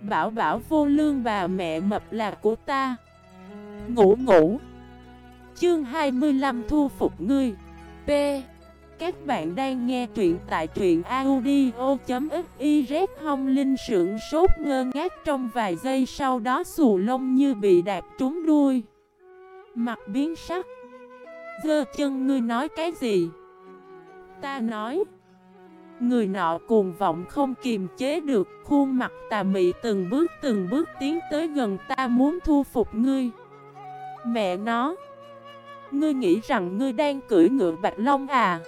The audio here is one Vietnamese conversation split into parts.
Bảo bảo vô lương bà mẹ mập là của ta. Ngủ ngủ. Chương 25 thu phục ngươi. P. Các bạn đang nghe truyện tại truyện audio.xyz Hông Linh sưởng sốt ngơ ngác trong vài giây sau đó xù lông như bị đạp trúng đuôi. Mặt biến sắc. Dơ chân ngươi nói cái gì? Ta nói. Người nọ cuồng vọng không kiềm chế được, Khuôn mặt tà mị từng bước từng bước tiến tới gần ta muốn thu phục ngươi. Mẹ nó, Ngươi nghĩ rằng ngươi đang cưỡi ngựa bạch long à?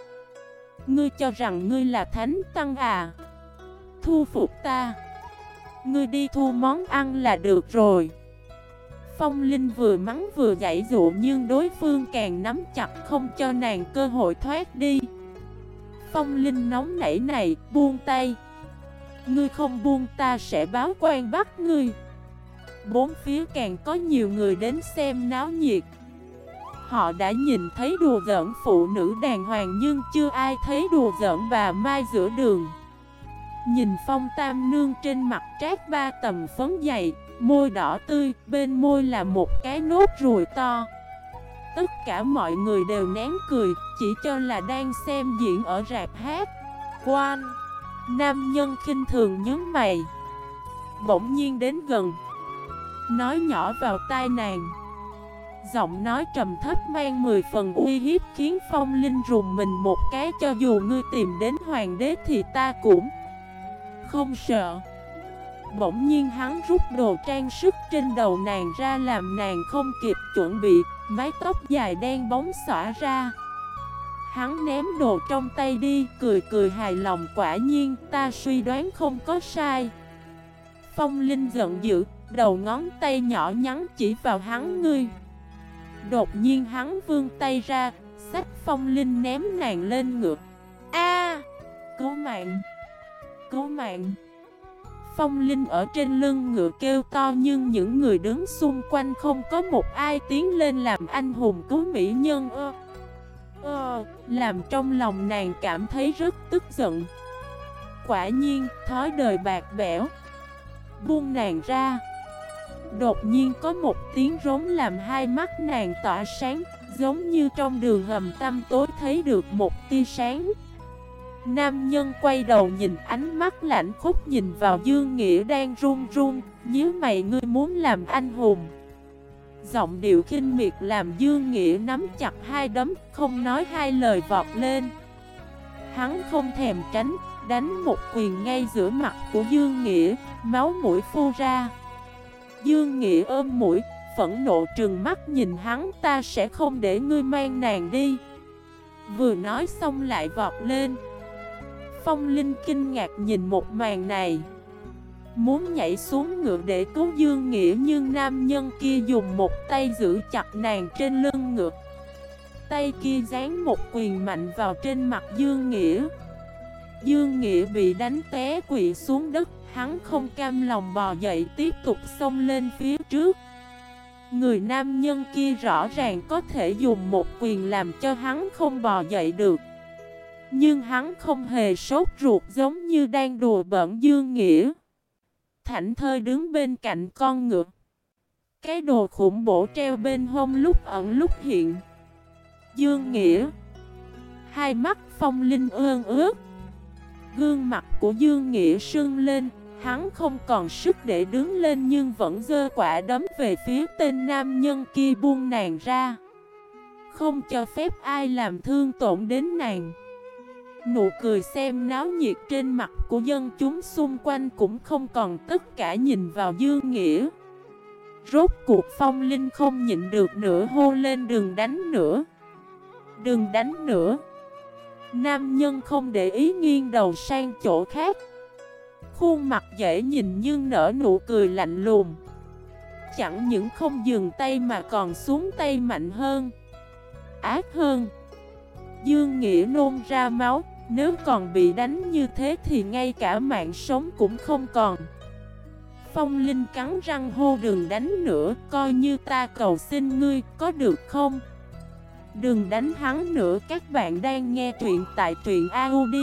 Ngươi cho rằng ngươi là thánh tăng à? Thu phục ta. Ngươi đi thu món ăn là được rồi. Phong Linh vừa mắng vừa dạy dụ nhưng đối phương càng nắm chặt không cho nàng cơ hội thoát đi. Phong Linh nóng nảy này, buông tay. Ngươi không buông ta sẽ báo quan bắt ngươi. Bốn phía càng có nhiều người đến xem náo nhiệt. Họ đã nhìn thấy đùa giỡn phụ nữ đàng hoàng nhưng chưa ai thấy đùa giỡn bà Mai giữa đường. Nhìn phong tam nương trên mặt trát ba tầm phấn dày, môi đỏ tươi, bên môi là một cái nốt ruồi to. Tất cả mọi người đều nén cười, chỉ cho là đang xem diễn ở rạp hát. Quan, nam nhân khinh thường nhớ mày. Bỗng nhiên đến gần, nói nhỏ vào tai nàng. Giọng nói trầm thấp mang 10 phần uy hiếp khiến phong linh rùng mình một cái cho dù ngươi tìm đến hoàng đế thì ta cũng không sợ. Bỗng nhiên hắn rút đồ trang sức trên đầu nàng ra làm nàng không kịp chuẩn bị, mái tóc dài đen bóng xõa ra. Hắn ném đồ trong tay đi, cười cười hài lòng quả nhiên ta suy đoán không có sai. Phong Linh giận dữ, đầu ngón tay nhỏ nhắn chỉ vào hắn ngươi. Đột nhiên hắn vươn tay ra, sách Phong Linh ném nàng lên ngược. A, cứu mạng! Cứu mạng! Phong Linh ở trên lưng ngựa kêu to nhưng những người đứng xung quanh không có một ai tiến lên làm anh hùng cứu mỹ nhân ơ. Ơ, làm trong lòng nàng cảm thấy rất tức giận. Quả nhiên, thói đời bạc bẽo. Buông nàng ra. Đột nhiên có một tiếng rống làm hai mắt nàng tỏa sáng, giống như trong đường hầm tâm tối thấy được một tia sáng. Nam nhân quay đầu nhìn ánh mắt lạnh khúc nhìn vào Dương Nghĩa đang run run, nhớ mày ngươi muốn làm anh hùng. Giọng điệu khinh miệt làm Dương Nghĩa nắm chặt hai đấm, không nói hai lời vọt lên. Hắn không thèm tránh, đánh một quyền ngay giữa mặt của Dương Nghĩa, máu mũi phun ra. Dương Nghĩa ôm mũi, phẫn nộ trừng mắt nhìn hắn ta sẽ không để ngươi mang nàng đi. Vừa nói xong lại vọt lên. Phong Linh kinh ngạc nhìn một màn này. Muốn nhảy xuống ngựa để cứu Dương Nghĩa Nhưng nam nhân kia dùng một tay giữ chặt nàng trên lưng ngựa. Tay kia dán một quyền mạnh vào trên mặt Dương Nghĩa. Dương Nghĩa bị đánh té quỵ xuống đất, Hắn không cam lòng bò dậy tiếp tục xông lên phía trước. Người nam nhân kia rõ ràng có thể dùng một quyền làm cho hắn không bò dậy được nhưng hắn không hề sốt ruột giống như đang đùa bẩn Dương Nghĩa. Thảnh thơi đứng bên cạnh con ngựa. Cái đồ khủng bổ treo bên hông lúc ẩn lúc hiện. Dương Nghĩa. Hai mắt phong linh ương ướt. Gương mặt của Dương Nghĩa sưng lên. Hắn không còn sức để đứng lên nhưng vẫn dơ quả đấm về phía tên nam nhân kia buông nàng ra. Không cho phép ai làm thương tổn đến nàng. Nụ cười xem náo nhiệt trên mặt của dân chúng xung quanh cũng không còn tất cả nhìn vào Dương Nghĩa. Rốt cuộc phong linh không nhịn được nữa hô lên đừng đánh nữa! Đừng đánh nữa! Nam nhân không để ý nghiêng đầu sang chỗ khác. Khuôn mặt dễ nhìn nhưng nở nụ cười lạnh lùng. Chẳng những không dừng tay mà còn xuống tay mạnh hơn. Ác hơn. Dương Nghĩa nôn ra máu nếu còn bị đánh như thế thì ngay cả mạng sống cũng không còn. Phong Linh cắn răng hô, đừng đánh nữa, Coi như ta cầu xin ngươi, có được không? Đừng đánh hắn nữa, Các bạn đang nghe truyện tại truyện audio.fif